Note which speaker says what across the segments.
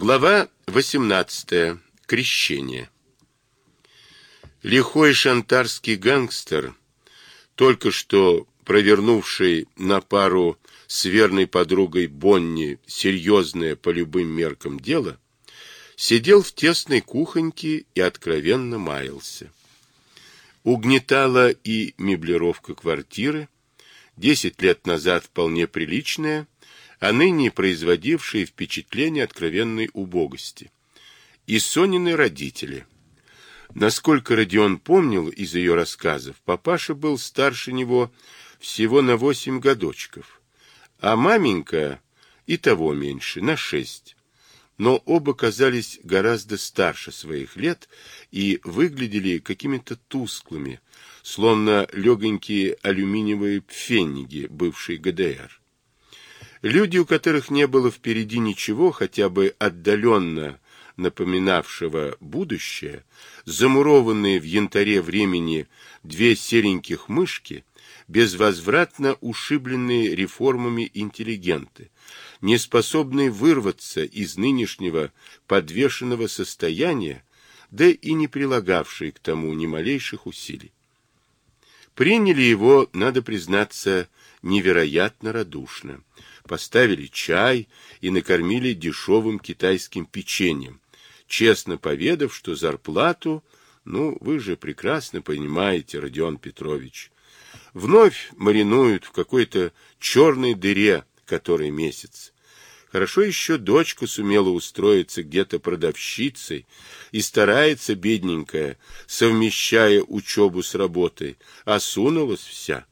Speaker 1: Глава 18. Крещение. Лихой шантарский гангстер, только что провернувший на пару с верной подругой Бонни серьезное по любым меркам дело, сидел в тесной кухоньке и откровенно маялся. Угнетала и меблировка квартиры, десять лет назад вполне приличная, а ныне производившие впечатление откровенной убогости. И Сонины родители. Насколько Родион помнил из ее рассказов, папаша был старше него всего на восемь годочков, а маменька и того меньше, на шесть. Но оба казались гораздо старше своих лет и выглядели какими-то тусклыми, словно легонькие алюминиевые пфенниги бывшей ГДР. Люди, у которых не было впереди ничего, хотя бы отдаленно напоминавшего будущее, замурованные в янтаре времени две сереньких мышки, безвозвратно ушибленные реформами интеллигенты, не способные вырваться из нынешнего подвешенного состояния, да и не прилагавшие к тому ни малейших усилий. Приняли его, надо признаться, невероятно радушно поставили чай и накормили дешевым китайским печеньем, честно поведав, что зарплату, ну, вы же прекрасно понимаете, Родион Петрович, вновь маринуют в какой-то черной дыре который месяц. Хорошо еще дочка сумела устроиться где-то продавщицей и старается, бедненькая, совмещая учебу с работой, осунулась вся.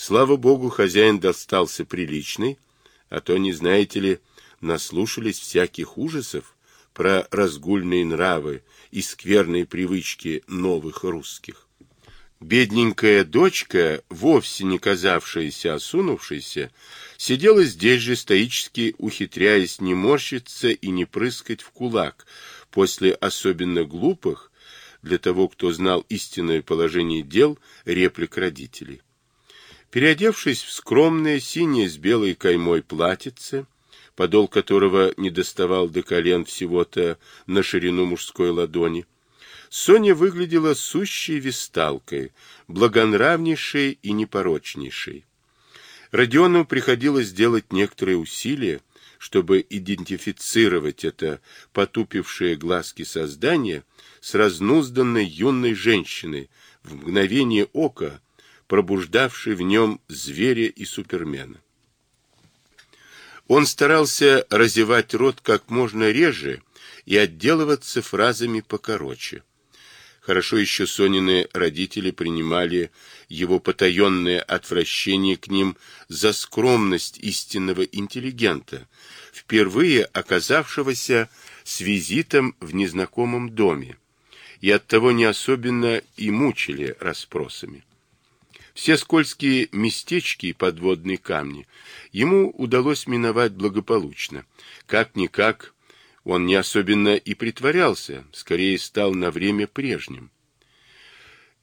Speaker 1: Слава богу, хозяин достался приличный, а то, не знаете ли, наслушались всяких ужасов про разгульные нравы и скверные привычки новых русских. Бедненькая дочка, вовсе не казавшаяся осунувшейся, сидела здесь же стоически, ухитряясь не морщиться и не прыскать в кулак после особенно глупых, для того, кто знал истинное положение дел, реплик родителей. Переодевшись в скромное синее с белой каймой платьице, подол которого не доставал до колен всего-то на ширину мужской ладони, Соня выглядела сущей висталкой, благонравнейшей и непорочнейшей. Родиону приходилось делать некоторые усилия, чтобы идентифицировать это потупившее глазки создание с разнузданной юной женщиной, в мгновение ока пробуждавший в нем зверя и супермена. Он старался разевать рот как можно реже и отделываться фразами покороче. Хорошо еще Сонины родители принимали его потаенное отвращение к ним за скромность истинного интеллигента, впервые оказавшегося с визитом в незнакомом доме, и оттого не особенно и мучили расспросами. Все скользкие местечки и подводные камни ему удалось миновать благополучно. Как-никак он не особенно и притворялся, скорее стал на время прежним.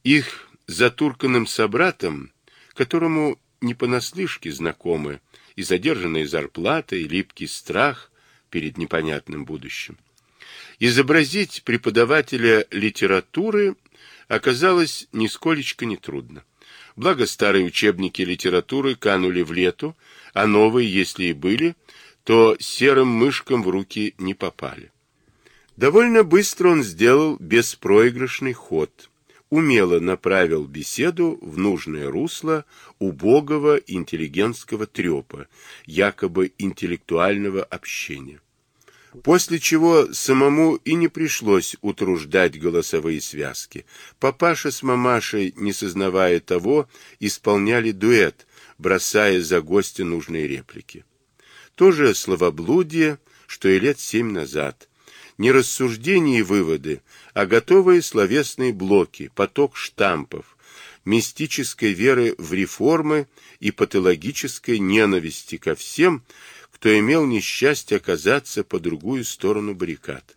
Speaker 1: Их затурканным собратом, которому не понаслышке знакомы и задержанная зарплата, и липкий страх перед непонятным будущим. Изобразить преподавателя литературы оказалось нисколечко нетрудно. Благо старые учебники литературы канули в лету, а новые, если и были, то серым мышкам в руки не попали. Довольно быстро он сделал беспроигрышный ход, умело направил беседу в нужное русло убогого интеллигентского трепа, якобы интеллектуального общения после чего самому и не пришлось утруждать голосовые связки. Папаша с мамашей, не сознавая того, исполняли дуэт, бросая за гостя нужные реплики. Тоже словоблудие, что и лет семь назад. Не рассуждения и выводы, а готовые словесные блоки, поток штампов, мистической веры в реформы и патологической ненависти ко всем, кто имел несчастье оказаться по другую сторону баррикад.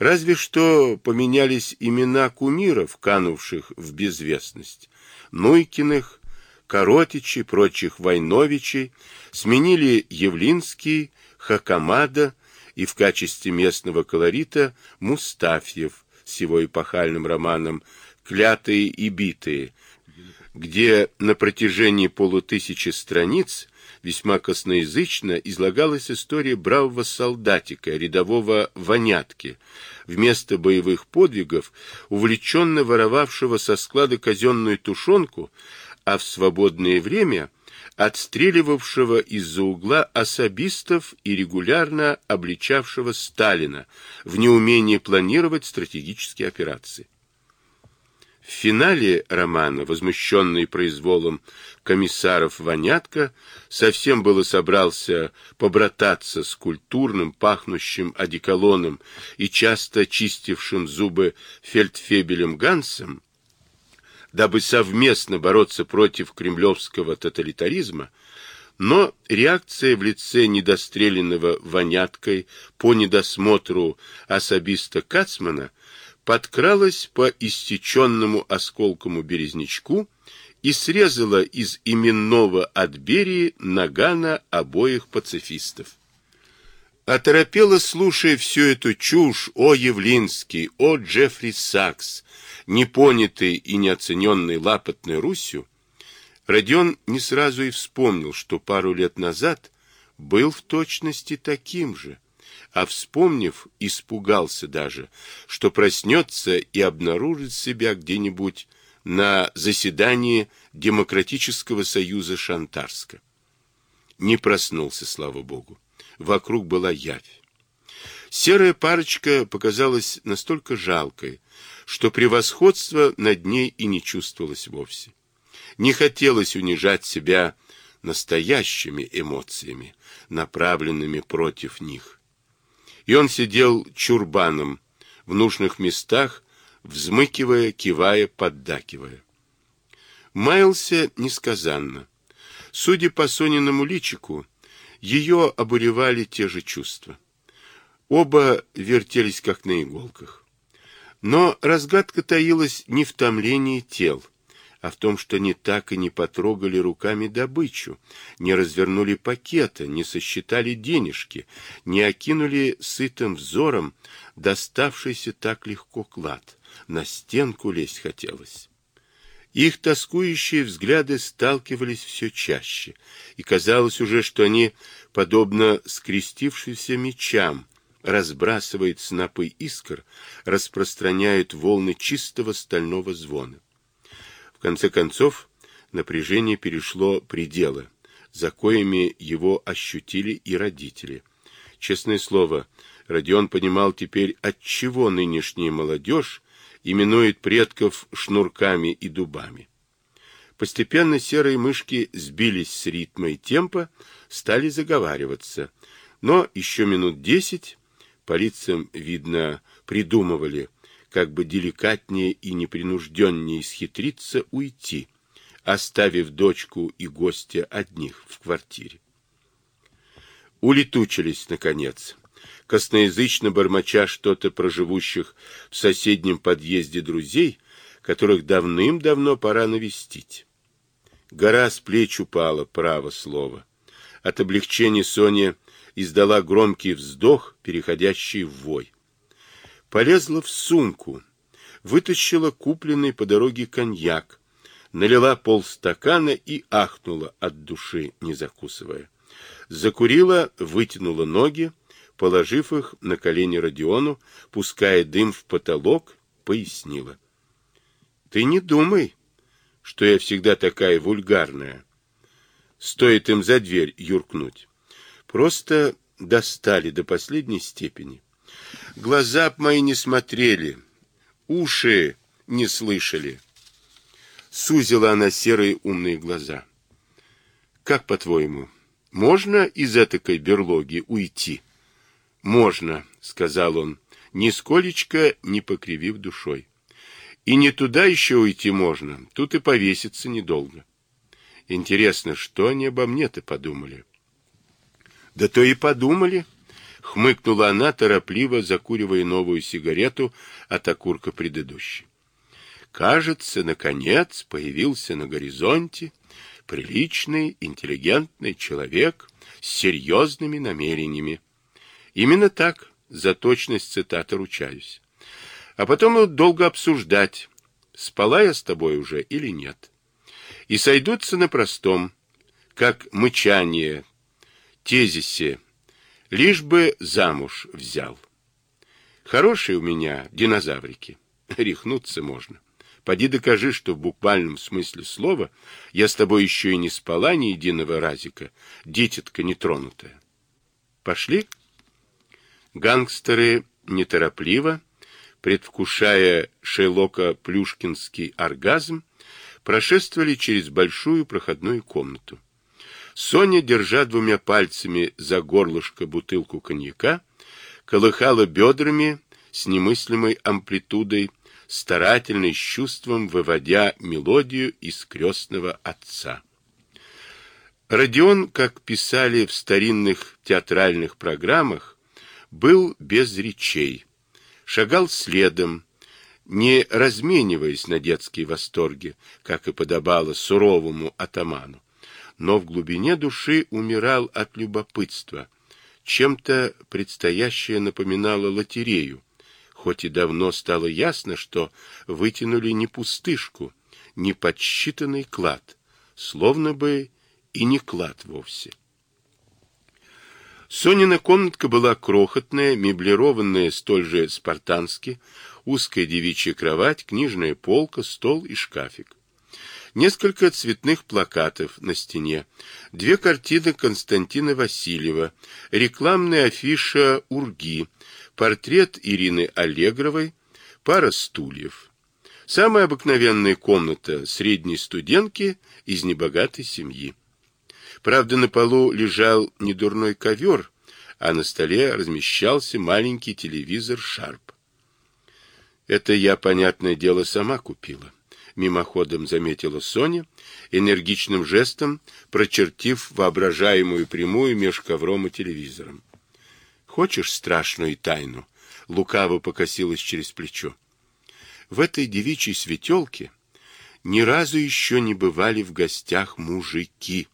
Speaker 1: Разве что поменялись имена кумиров, канувших в безвестность. Нуйкиных, Коротичей, прочих Войновичей, сменили Явлинский, Хакамада и в качестве местного колорита Мустафьев с его эпохальным романом «Клятые и битые», где на протяжении полутысячи страниц весьма косноязычно излагалась история бравого солдатика, рядового вонятки, вместо боевых подвигов, увлеченно воровавшего со склада казенную тушенку, а в свободное время отстреливавшего из-за угла особистов и регулярно обличавшего Сталина в неумении планировать стратегические операции. В финале романа, возмущенный произволом комиссаров Вонятка, совсем было собрался побрататься с культурным, пахнущим одеколоном и часто чистившим зубы фельдфебелем Гансом, дабы совместно бороться против кремлевского тоталитаризма, но реакция в лице недостреленного Воняткой по недосмотру особиста Кацмана подкралась по истеченному осколкому березнячку и срезала из именного от Берии нагана обоих пацифистов. Оторопело, слушая всю эту чушь о Явлинский, о Джеффри Сакс, непонятый и неоцененный лапотной Русью, Родион не сразу и вспомнил, что пару лет назад был в точности таким же, а вспомнив, испугался даже, что проснется и обнаружит себя где-нибудь на заседании Демократического союза Шантарска. Не проснулся, слава богу. Вокруг была явь. Серая парочка показалась настолько жалкой, что превосходство над ней и не чувствовалось вовсе. Не хотелось унижать себя настоящими эмоциями, направленными против них и он сидел чурбаном в нужных местах, взмыкивая, кивая, поддакивая. Маялся несказанно. Судя по Сониному личику, ее обуревали те же чувства. Оба вертелись, как на иголках. Но разгадка таилась не в томлении тел, а в том, что они так и не потрогали руками добычу, не развернули пакета, не сосчитали денежки, не окинули сытым взором доставшийся так легко клад. На стенку лезть хотелось. Их тоскующие взгляды сталкивались все чаще, и казалось уже, что они, подобно скрестившимся мечам, разбрасывают снопы искр, распространяют волны чистого стального звона конце концов, напряжение перешло пределы, за коими его ощутили и родители. Честное слово, Родион понимал теперь, отчего нынешняя молодежь именует предков шнурками и дубами. Постепенно серые мышки сбились с ритма и темпа, стали заговариваться. Но еще минут десять по лицам, видно, придумывали, как бы деликатнее и непринужденнее схитриться уйти, оставив дочку и гостя одних в квартире. Улетучились, наконец, косноязычно бормоча что-то про живущих в соседнем подъезде друзей, которых давным-давно пора навестить. Гора с плеч упала, право слово. От облегчения Соня издала громкий вздох, переходящий в вой полезла в сумку, вытащила купленный по дороге коньяк, налила полстакана и ахнула от души, не закусывая. Закурила, вытянула ноги, положив их на колени Родиону, пуская дым в потолок, пояснила. — Ты не думай, что я всегда такая вульгарная. Стоит им за дверь юркнуть. Просто достали до последней степени. Глаза б мои не смотрели, уши не слышали. Сузила она серые умные глаза. Как по-твоему, можно из этакой берлоги уйти? Можно, сказал он, нисколечко не покривив душой. И не туда еще уйти можно, тут и повеситься недолго. Интересно, что они обо мне-то подумали? Да то и подумали, Хмыкнула она, торопливо закуривая новую сигарету от окурка предыдущей. Кажется, наконец появился на горизонте приличный, интеллигентный человек с серьезными намерениями. Именно так, за точность цитаты ручаюсь. А потом долго обсуждать, спала я с тобой уже или нет. И сойдутся на простом, как мычание, тезисе, лишь бы замуж взял. Хорошие у меня динозаврики, рехнуться можно. Поди докажи, что в буквальном смысле слова я с тобой еще и не спала ни единого разика, дитятка нетронутая. Пошли? Гангстеры неторопливо, предвкушая Шейлока-Плюшкинский оргазм, прошествовали через большую проходную комнату. Соня, держа двумя пальцами за горлышко бутылку коньяка, колыхала бедрами с немыслимой амплитудой, старательно с чувством выводя мелодию из крестного отца. Родион, как писали в старинных театральных программах, был без речей, шагал следом, не размениваясь на детские восторги, как и подобало суровому атаману, но в глубине души умирал от любопытства. Чем-то предстоящее напоминало лотерею, хоть и давно стало ясно, что вытянули не пустышку, не подсчитанный клад, словно бы и не клад вовсе. Сонина комнатка была крохотная, меблированная столь же спартански, узкая девичья кровать, книжная полка, стол и шкафик. Несколько цветных плакатов на стене, две картины Константина Васильева, рекламная афиша «Урги», портрет Ирины Аллегровой, пара стульев. Самая обыкновенная комната средней студентки из небогатой семьи. Правда, на полу лежал недурной ковер, а на столе размещался маленький телевизор «Шарп». Это я, понятное дело, сама купила. Мимоходом заметила Соня, энергичным жестом прочертив воображаемую прямую меж ковром и телевизором. Хочешь страшную тайну? Лукаво покосилась через плечо. В этой девичьей светелке ни разу еще не бывали в гостях мужики.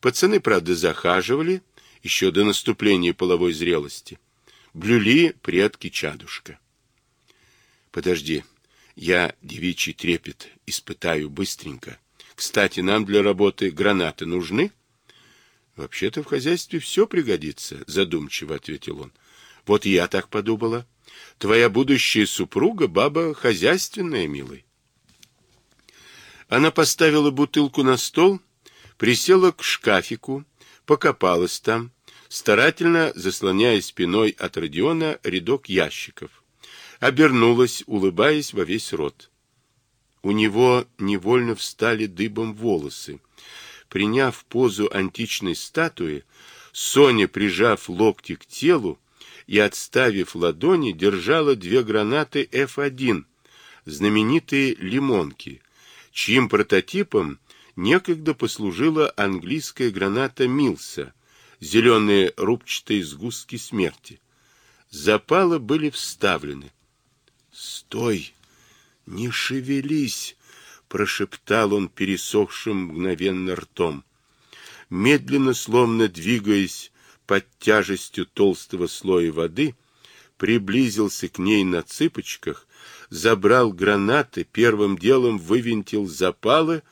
Speaker 1: Пацаны, правда, захаживали еще до наступления половой зрелости. Блюли предки чадушка. Подожди, я девичий трепет испытаю быстренько. Кстати, нам для работы гранаты нужны? Вообще-то в хозяйстве все пригодится, задумчиво ответил он. Вот я так подумала. Твоя будущая супруга баба хозяйственная, милый. Она поставила бутылку на стол, присела к шкафику, покопалась там, старательно заслоняя спиной от Родиона рядок ящиков обернулась, улыбаясь во весь рот. У него невольно встали дыбом волосы. Приняв позу античной статуи, Соня, прижав локти к телу и отставив ладони, держала две гранаты F1, знаменитые лимонки, чьим прототипом некогда послужила английская граната Милса, зеленые рубчатые сгустки смерти. Запалы были вставлены. Стой! Не шевелись! прошептал он пересохшим мгновенно ртом. Медленно, словно двигаясь под тяжестью толстого слоя воды, приблизился к ней на цыпочках, забрал гранаты, первым делом вывинтил запалы,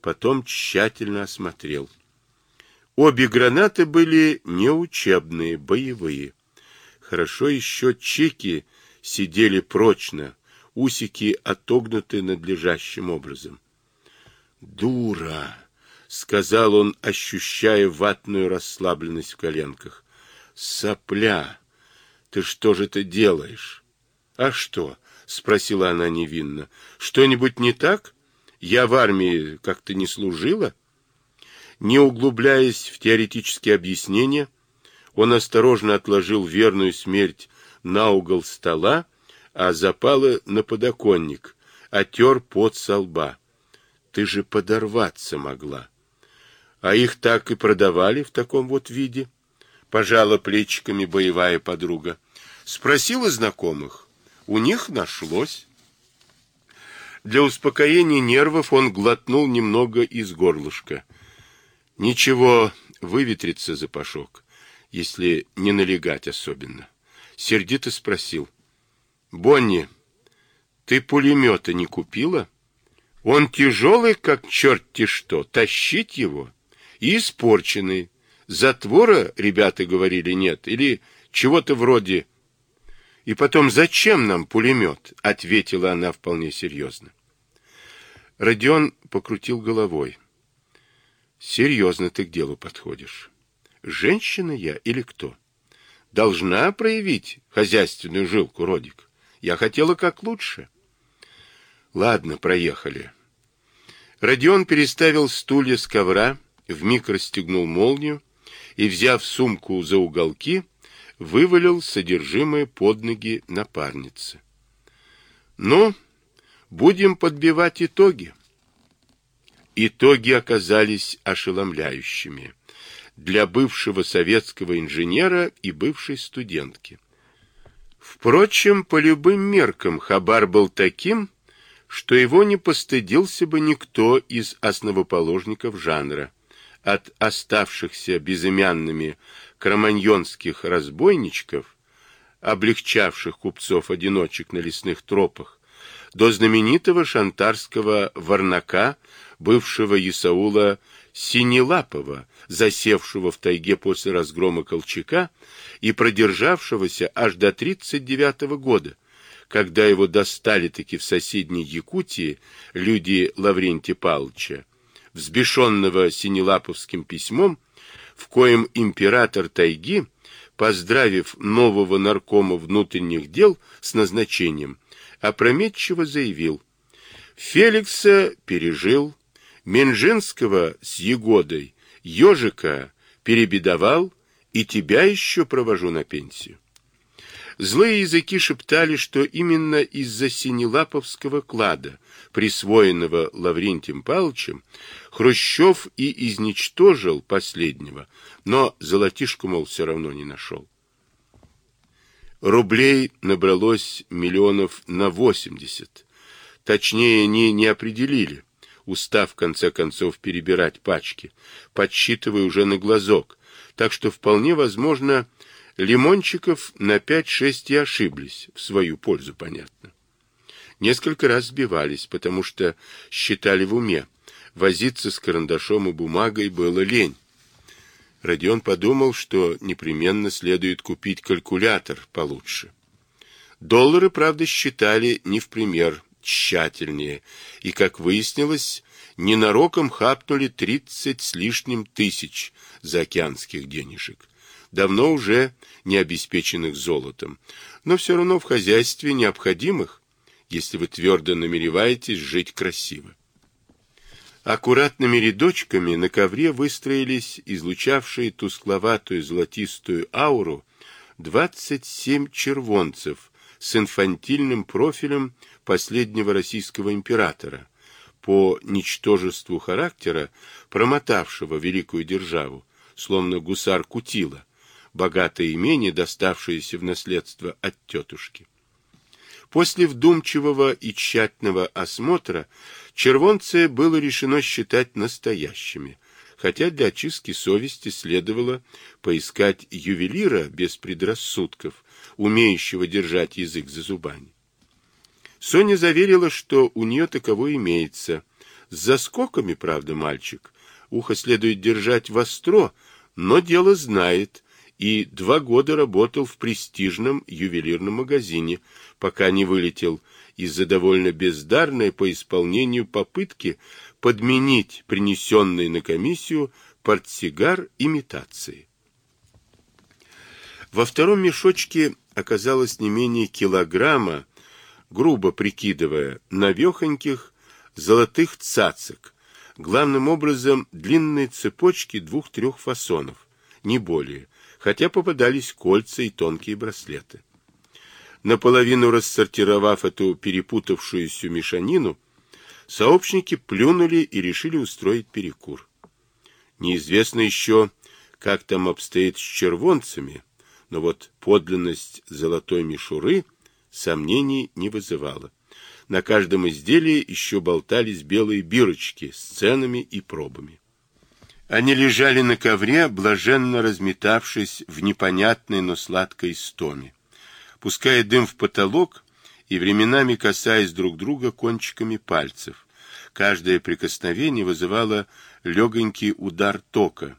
Speaker 1: потом тщательно осмотрел. Обе гранаты были неучебные, боевые. Хорошо еще чеки сидели прочно, усики отогнуты надлежащим образом. «Дура!» — сказал он, ощущая ватную расслабленность в коленках. «Сопля! Ты что же ты делаешь?» «А что?» — спросила она невинно. «Что-нибудь не так? Я в армии как-то не служила?» Не углубляясь в теоретические объяснения, он осторожно отложил верную смерть на угол стола, а запалы на подоконник, отер пот со лба. Ты же подорваться могла. А их так и продавали в таком вот виде. Пожала плечиками боевая подруга. Спросила знакомых. У них нашлось. Для успокоения нервов он глотнул немного из горлышка. Ничего, выветрится запашок. если не налегать особенно. Сердито спросил. «Бонни, ты пулемета не купила? Он тяжелый, как черт-те что, тащить его. И испорченный. Затвора, ребята говорили, нет, или чего-то вроде... И потом, зачем нам пулемет? Ответила она вполне серьезно. Родион покрутил головой. Серьезно ты к делу подходишь. Женщина я или кто? Должна проявить хозяйственную жилку, Родик. Я хотела как лучше. Ладно, проехали. Родион переставил стулья с ковра, вмиг расстегнул молнию и, взяв сумку за уголки, вывалил содержимое под ноги напарницы. Ну, будем подбивать итоги. Итоги оказались ошеломляющими для бывшего советского инженера и бывшей студентки. Впрочем, по любым меркам Хабар был таким, что его не постыдился бы никто из основоположников жанра, от оставшихся безымянными кроманьонских разбойничков, облегчавших купцов-одиночек на лесных тропах, до знаменитого шантарского варнака, бывшего Исаула Синелапова, засевшего в тайге после разгрома Колчака и продержавшегося аж до 39 -го года, когда его достали-таки в соседней Якутии люди Лаврентия Павловича, взбешенного Синелаповским письмом, в коем император тайги, поздравив нового наркома внутренних дел с назначением, опрометчиво заявил «Феликса пережил, Менжинского с Егодой, ежика перебедовал и тебя еще провожу на пенсию. Злые языки шептали, что именно из-за Синелаповского клада, присвоенного Лаврентием Павловичем, Хрущев и изничтожил последнего, но золотишку, мол, все равно не нашел. Рублей набралось миллионов на восемьдесят. Точнее, они не определили устав в конце концов перебирать пачки, подсчитывая уже на глазок, так что вполне возможно, Лимончиков на 5-6 и ошиблись, в свою пользу, понятно. Несколько раз сбивались, потому что считали в уме, возиться с карандашом и бумагой было лень. Родион подумал, что непременно следует купить калькулятор получше. Доллары, правда, считали не в пример тщательнее, и, как выяснилось, ненароком хапнули тридцать с лишним тысяч заокеанских денежек, давно уже не обеспеченных золотом, но все равно в хозяйстве необходимых, если вы твердо намереваетесь жить красиво. Аккуратными рядочками на ковре выстроились излучавшие тускловатую золотистую ауру двадцать семь червонцев с инфантильным профилем последнего российского императора, по ничтожеству характера, промотавшего великую державу, словно гусар Кутила, богатое имение, доставшееся в наследство от тетушки. После вдумчивого и тщательного осмотра червонцы было решено считать настоящими, хотя для очистки совести следовало поискать ювелира без предрассудков, умеющего держать язык за зубами. Соня заверила, что у нее таково имеется. С заскоками, правда, мальчик. Ухо следует держать востро, но дело знает, и два года работал в престижном ювелирном магазине, пока не вылетел из-за довольно бездарной по исполнению попытки подменить принесенный на комиссию портсигар имитации. Во втором мешочке оказалось не менее килограмма грубо прикидывая, навехоньких золотых цацок, главным образом длинные цепочки двух-трех фасонов, не более, хотя попадались кольца и тонкие браслеты. Наполовину рассортировав эту перепутавшуюся мешанину, сообщники плюнули и решили устроить перекур. Неизвестно еще, как там обстоит с червонцами, но вот подлинность золотой мишуры — сомнений не вызывало. На каждом изделии еще болтались белые бирочки с ценами и пробами. Они лежали на ковре, блаженно разметавшись в непонятной, но сладкой стоме, пуская дым в потолок и временами касаясь друг друга кончиками пальцев. Каждое прикосновение вызывало легонький удар тока.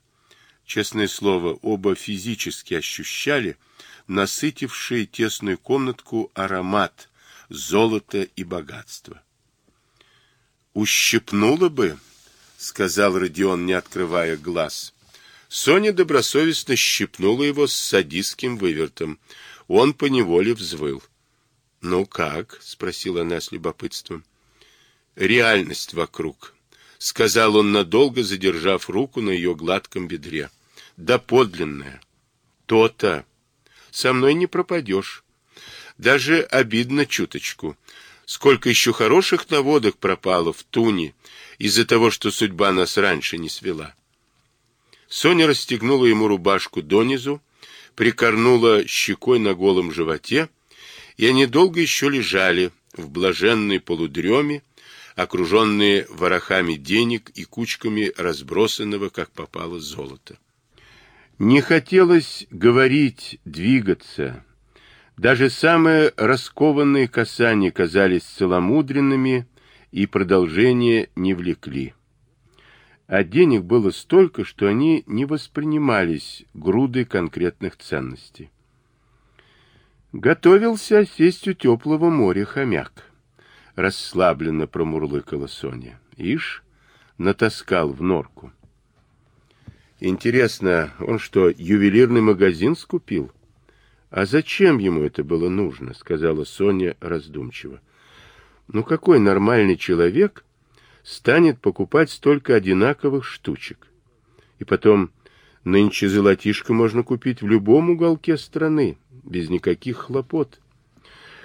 Speaker 1: Честное слово, оба физически ощущали насытивший тесную комнатку аромат золота и богатства. «Ущипнуло бы», — сказал Родион, не открывая глаз. Соня добросовестно щипнула его с садистским вывертом. Он поневоле взвыл. «Ну как?» — спросила она с любопытством. «Реальность вокруг», — сказал он надолго, задержав руку на ее гладком бедре. «Да подлинная». «То-то. Со мной не пропадешь. Даже обидно чуточку. Сколько еще хороших наводок пропало в туне из-за того, что судьба нас раньше не свела». Соня расстегнула ему рубашку донизу, прикорнула щекой на голом животе, и они долго еще лежали в блаженной полудреме, окруженные ворохами денег и кучками разбросанного, как попало, золота. Не хотелось говорить, двигаться. Даже самые раскованные касания казались целомудренными и продолжения не влекли. А денег было столько, что они не воспринимались грудой конкретных ценностей. Готовился сесть у теплого моря хомяк. Расслабленно промурлыкала Соня. Ишь, натаскал в норку. Интересно, он что, ювелирный магазин скупил? А зачем ему это было нужно, сказала Соня раздумчиво. Ну какой нормальный человек станет покупать столько одинаковых штучек? И потом, нынче золотишко можно купить в любом уголке страны без никаких хлопот.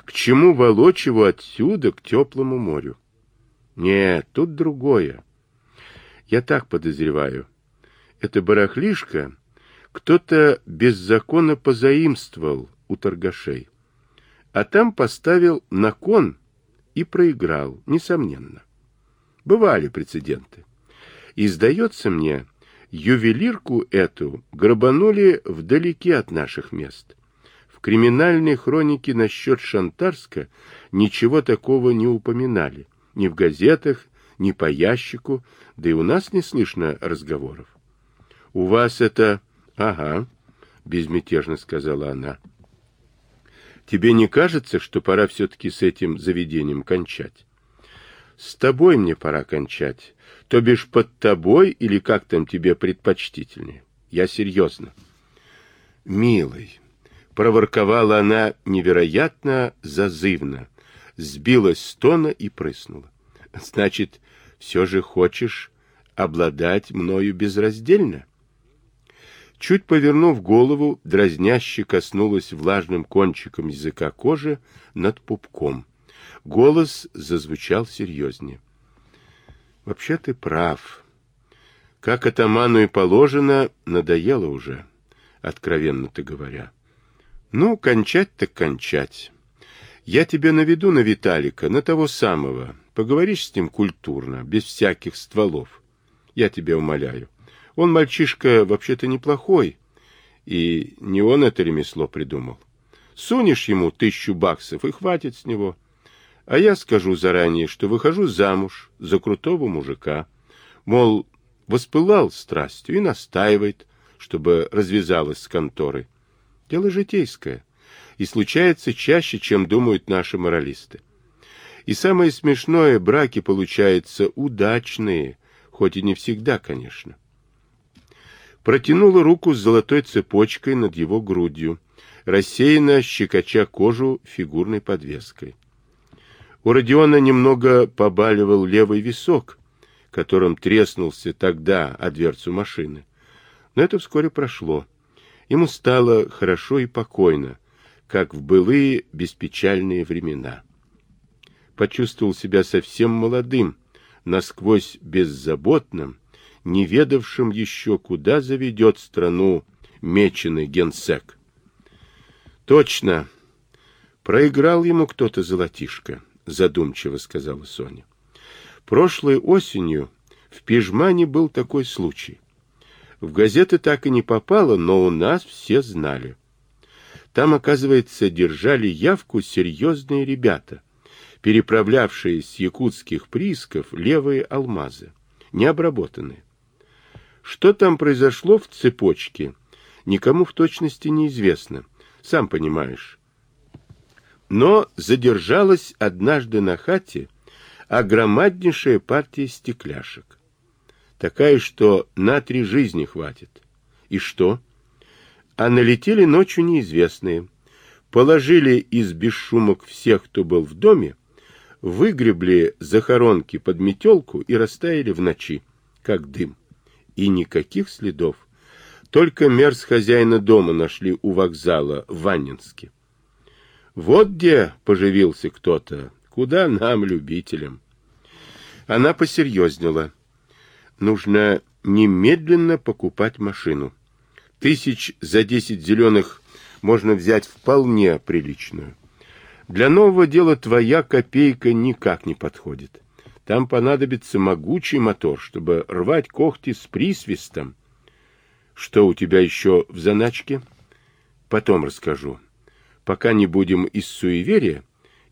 Speaker 1: К чему волочь его отсюда, к теплому морю? Нет, тут другое. Я так подозреваю. Это барахлишко кто-то беззаконно позаимствовал у торгашей, а там поставил на кон и проиграл, несомненно. Бывали прецеденты. И, сдается мне, ювелирку эту грабанули вдалеке от наших мест криминальной хронике насчет Шантарска ничего такого не упоминали. Ни в газетах, ни по ящику, да и у нас не слышно разговоров. — У вас это... — Ага, — безмятежно сказала она. — Тебе не кажется, что пора все-таки с этим заведением кончать? — С тобой мне пора кончать. То бишь под тобой или как там тебе предпочтительнее? Я серьезно. — Милый, проворковала она невероятно зазывно, сбилась с тона и прыснула. Значит, все же хочешь обладать мною безраздельно? Чуть повернув голову, дразняще коснулась влажным кончиком языка кожи над пупком. Голос зазвучал серьезнее. Вообще ты прав. Как атаману и положено, надоело уже, откровенно-то говоря. Ну, кончать так кончать. Я тебя наведу на Виталика, на того самого. Поговоришь с ним культурно, без всяких стволов. Я тебя умоляю. Он мальчишка вообще-то неплохой, и не он это ремесло придумал. Сунешь ему тысячу баксов, и хватит с него. А я скажу заранее, что выхожу замуж за крутого мужика. Мол, воспылал страстью и настаивает, чтобы развязалась с конторой. Дело житейское и случается чаще, чем думают наши моралисты. И самое смешное, браки получаются удачные, хоть и не всегда, конечно. Протянула руку с золотой цепочкой над его грудью, рассеянно щекоча кожу фигурной подвеской. У Родиона немного побаливал левый висок, которым треснулся тогда о дверцу машины. Но это вскоре прошло. Ему стало хорошо и покойно, как в былые беспечальные времена. Почувствовал себя совсем молодым, насквозь беззаботным, не ведавшим еще, куда заведет страну меченый генсек. Точно, проиграл ему кто-то золотишко, задумчиво сказала Соня. Прошлой осенью в Пижмане был такой случай. В газеты так и не попало, но у нас все знали. Там, оказывается, держали явку серьезные ребята, переправлявшие с якутских приисков левые алмазы, необработанные. Что там произошло в цепочке, никому в точности неизвестно, сам понимаешь. Но задержалась однажды на хате огромаднейшая партия стекляшек. Такая, что на три жизни хватит. И что? А налетели ночью неизвестные. Положили из бесшумок всех, кто был в доме, выгребли захоронки под метелку и растаяли в ночи, как дым и никаких следов. Только мерз хозяина дома нашли у вокзала в Ваннинске. Вот где поживился кто-то, куда нам, любителям. Она посерьезнела. Нужно немедленно покупать машину. Тысяч за десять зеленых можно взять вполне приличную. Для нового дела твоя копейка никак не подходит. Там понадобится могучий мотор, чтобы рвать когти с присвистом. Что у тебя еще в заначке? Потом расскажу. Пока не будем из суеверия,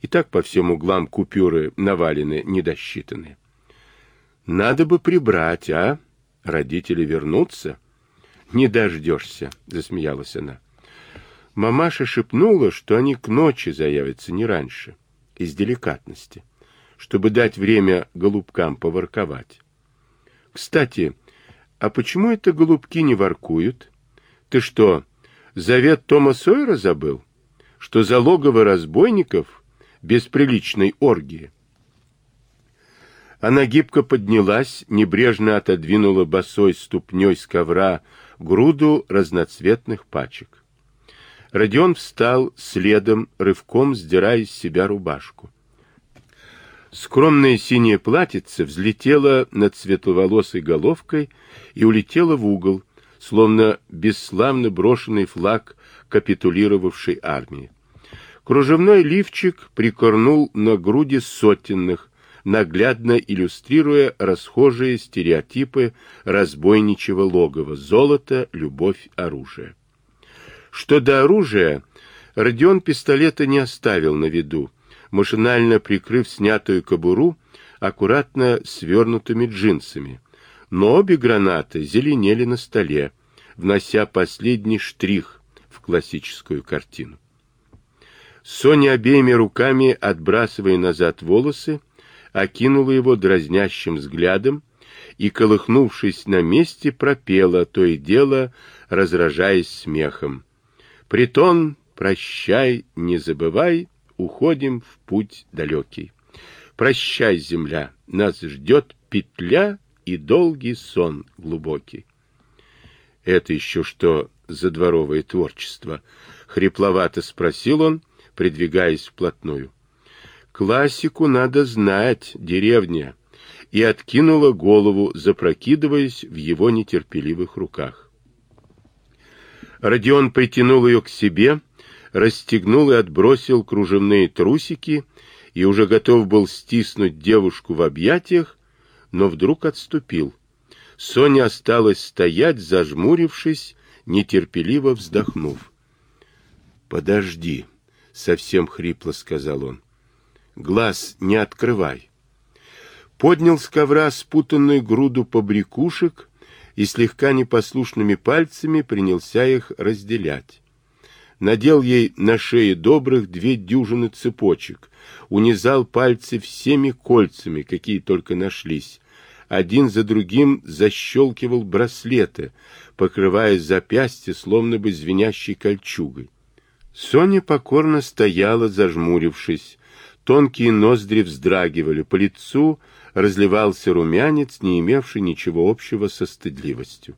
Speaker 1: и так по всем углам купюры навалены, недосчитаны. Надо бы прибрать, а? Родители вернутся? Не дождешься, засмеялась она. Мамаша шепнула, что они к ночи заявятся не раньше, из деликатности чтобы дать время голубкам поворковать. Кстати, а почему это голубки не воркуют? Ты что, завет Тома Сойера забыл? Что за логово разбойников без приличной оргии? Она гибко поднялась, небрежно отодвинула босой ступней с ковра груду разноцветных пачек. Родион встал следом, рывком сдирая с себя рубашку. Скромное синее платьице взлетело над светловолосой головкой и улетело в угол, словно бесславно брошенный флаг капитулировавшей армии. Кружевной лифчик прикорнул на груди сотенных, наглядно иллюстрируя расхожие стереотипы разбойничьего логова «золото, любовь, оружие». Что до оружия, Родион пистолета не оставил на виду, машинально прикрыв снятую кобуру аккуратно свернутыми джинсами. Но обе гранаты зеленели на столе, внося последний штрих в классическую картину. Соня обеими руками, отбрасывая назад волосы, окинула его дразнящим взглядом и, колыхнувшись на месте, пропела, то и дело, разражаясь смехом. «Притон, прощай, не забывай, уходим в путь далекий. Прощай, земля, нас ждет петля и долгий сон глубокий. Это еще что за дворовое творчество? Хрипловато спросил он, придвигаясь вплотную. Классику надо знать, деревня, и откинула голову, запрокидываясь в его нетерпеливых руках. Родион притянул ее к себе, расстегнул и отбросил кружевные трусики и уже готов был стиснуть девушку в объятиях, но вдруг отступил. Соня осталась стоять, зажмурившись, нетерпеливо вздохнув. «Подожди», — совсем хрипло сказал он. «Глаз не открывай». Поднял с ковра спутанную груду побрякушек и слегка непослушными пальцами принялся их разделять надел ей на шее добрых две дюжины цепочек, унизал пальцы всеми кольцами, какие только нашлись, один за другим защелкивал браслеты, покрывая запястье словно бы звенящей кольчугой. Соня покорно стояла, зажмурившись, тонкие ноздри вздрагивали, по лицу разливался румянец, не имевший ничего общего со стыдливостью.